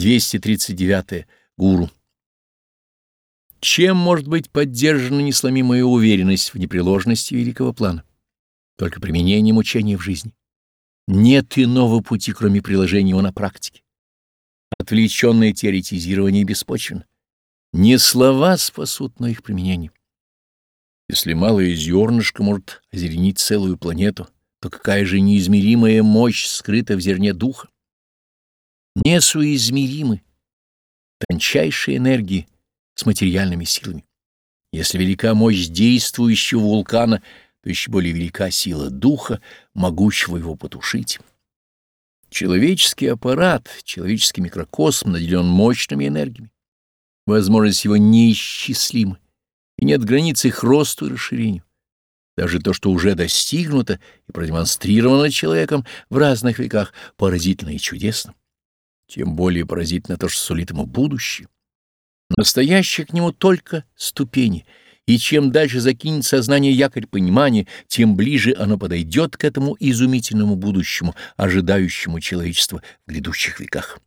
239. Гуру. Чем может быть поддержана несломимая уверенность в непреложности великого плана? Только применением учения в жизни. Нет иного пути, кроме приложения его на практике. Отвлеченное теоретизирование беспочвенно. Не слова спасут, но их применение. Если малое зернышко может озеленить целую планету, то какая же неизмеримая мощь скрыта в зерне духа? Несуизмеримы тончайшие энергии с материальными силами. Если велика мощь действующего вулкана, то еще более велика сила духа, могущего его потушить. Человеческий аппарат, человеческий микрокосм наделен мощными энергиями. Возможность его неисчислима, и нет границ их росту и расширению. Даже то, что уже достигнуто и продемонстрировано человеком в разных веках, поразительно и чудесно. Тем более поразительно то, что сулит ему будущее. Настоящее к нему только ступени, и чем дальше закинет сознание якорь понимания, тем ближе оно подойдет к этому изумительному будущему, ожидающему человечество в грядущих веках.